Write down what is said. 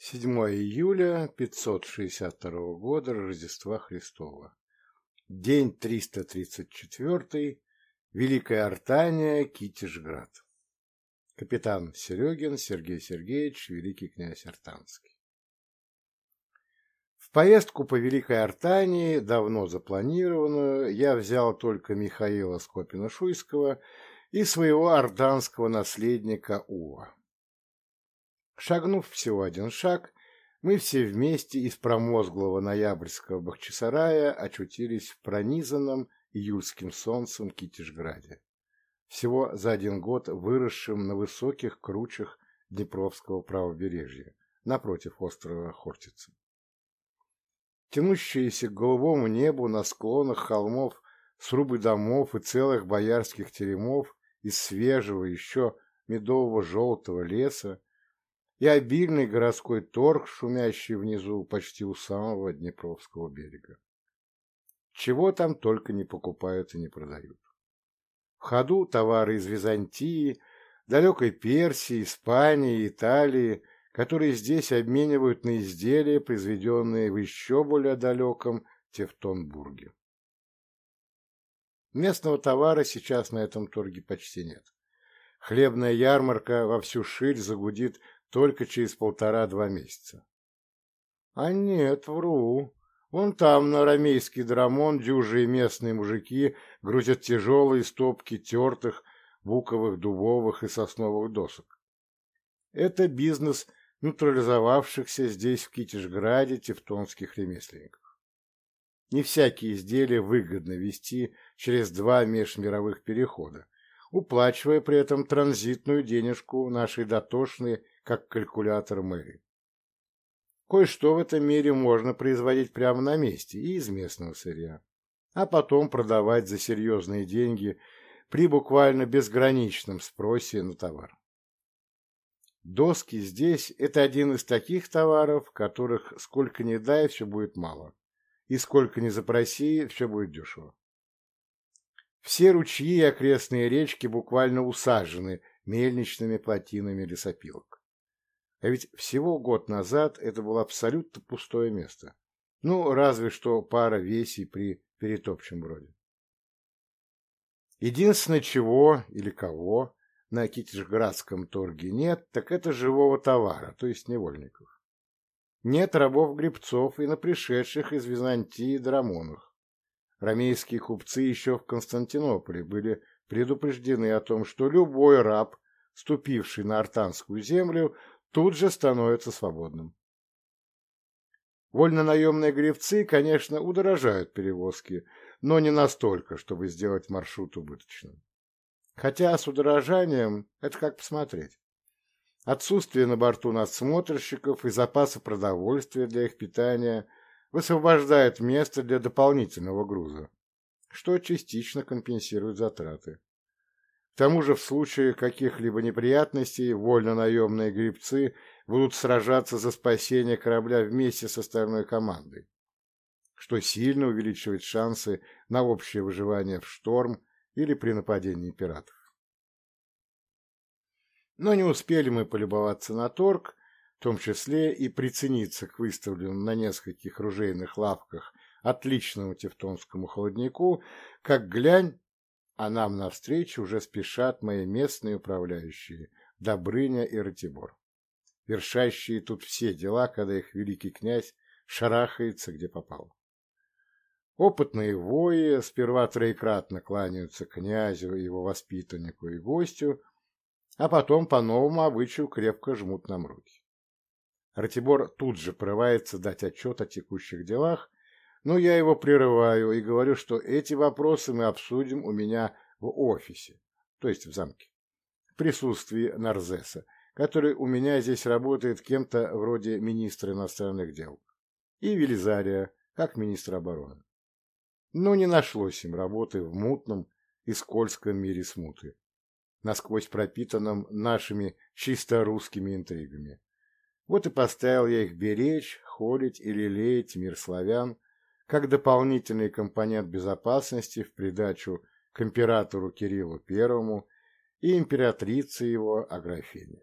7 июля 562 года Рождества Христова. День 334. Великая Артания, Китежград. Капитан Серегин Сергей Сергеевич, великий князь Артанский. В поездку по Великой Артании, давно запланированную, я взял только Михаила Скопина-Шуйского и своего артанского наследника Ува. Шагнув всего один шаг, мы все вместе из промозглого ноябрьского Бахчисарая очутились в пронизанном июльским солнцем Китежграде, всего за один год выросшим на высоких кручах Днепровского правобережья, напротив острова Хортицы. Тянущиеся к голубому небу на склонах холмов срубы домов и целых боярских теремов из свежего еще медового желтого леса и обильный городской торг, шумящий внизу почти у самого Днепровского берега. Чего там только не покупают и не продают. В ходу товары из Византии, далекой Персии, Испании, Италии, которые здесь обменивают на изделия, произведенные в еще более далеком Тевтонбурге. Местного товара сейчас на этом торге почти нет. Хлебная ярмарка во всю ширь загудит только через полтора-два месяца. А нет, вру. Вон там на арамейский драмон дюжие местные мужики грузят тяжелые стопки тертых буковых, дубовых и сосновых досок. Это бизнес нейтрализовавшихся здесь, в Китежграде, тевтонских ремесленников. Не всякие изделия выгодно вести через два межмировых перехода, уплачивая при этом транзитную денежку нашей дотошной как калькулятор Мэри. Кое-что в этом мире можно производить прямо на месте и из местного сырья, а потом продавать за серьезные деньги при буквально безграничном спросе на товар. Доски здесь – это один из таких товаров, которых сколько ни дай, все будет мало, и сколько ни запроси, все будет дешево. Все ручьи и окрестные речки буквально усажены мельничными плотинами лесопилок. А ведь всего год назад это было абсолютно пустое место. Ну, разве что пара весей при перетопчем броде. Единственное, чего или кого на Китежградском торге нет, так это живого товара, то есть невольников. Нет рабов-гребцов и на пришедших из Византии драмонах. Ромейские купцы еще в Константинополе были предупреждены о том, что любой раб, ступивший на артанскую землю, тут же становится свободным. Вольно-наемные гребцы, конечно, удорожают перевозки, но не настолько, чтобы сделать маршрут убыточным. Хотя с удорожанием это как посмотреть. Отсутствие на борту надсмотрщиков и запаса продовольствия для их питания высвобождает место для дополнительного груза, что частично компенсирует затраты тому же в случае каких-либо неприятностей вольно-наемные грибцы будут сражаться за спасение корабля вместе с остальной командой, что сильно увеличивает шансы на общее выживание в шторм или при нападении пиратов. Но не успели мы полюбоваться на торг, в том числе и прицениться к выставленному на нескольких ружейных лавках отличному тевтонскому холоднику, как глянь, а нам навстречу уже спешат мои местные управляющие, Добрыня и Ратибор, вершащие тут все дела, когда их великий князь шарахается, где попал. Опытные вои сперва троекратно кланяются князю, его воспитаннику и гостю, а потом по новому обычаю крепко жмут нам руки. Ратибор тут же порывается дать отчет о текущих делах, но я его прерываю и говорю, что эти вопросы мы обсудим у меня в офисе, то есть в замке, в присутствии Нарзеса, который у меня здесь работает кем-то вроде министра иностранных дел, и Велизария, как министра обороны. Но не нашлось им работы в мутном и скользком мире смуты, насквозь пропитанном нашими чисто русскими интригами. Вот и поставил я их беречь, холить и лелеять мир славян, как дополнительный компонент безопасности в придачу к императору Кириллу I и императрице его Аграфене.